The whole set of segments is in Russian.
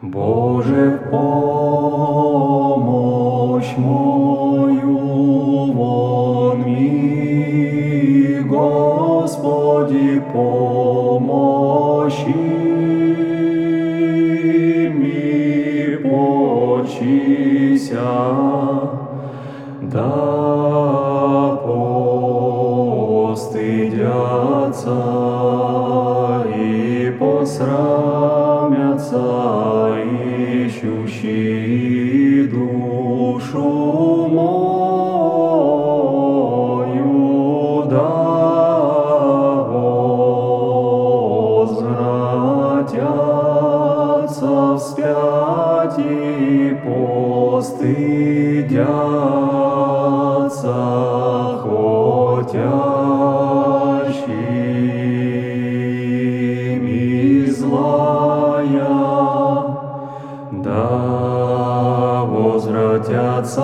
Боже, помощь мою вон ми, Господи, помощи ми, почися, да постыдятся и посрамятся ищущие душу мою, да возвратятся вспять и постыдятся хотящими злая, да возвратятся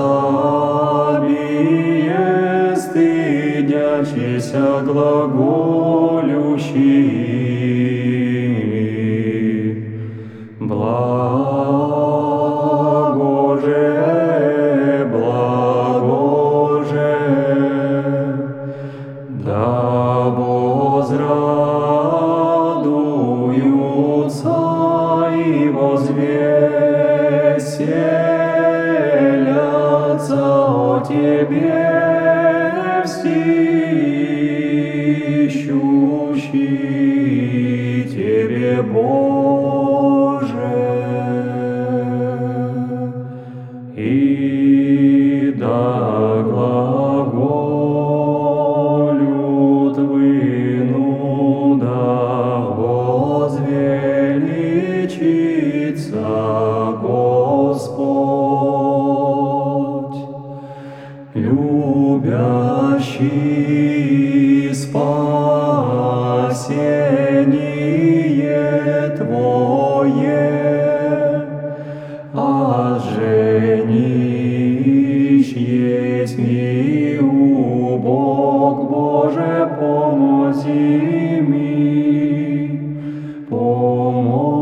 бие стыдячися глаголющими. Благоже, Боже. И да глаголют выну, да возвеличится Господь, любящий Твое, а женищ есть ми убог Боже, помози ми, помощник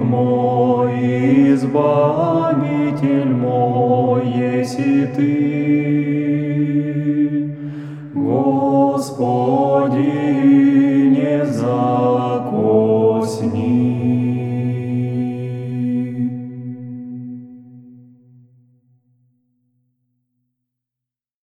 мой, избавитель мой, еси Ты. Господи, не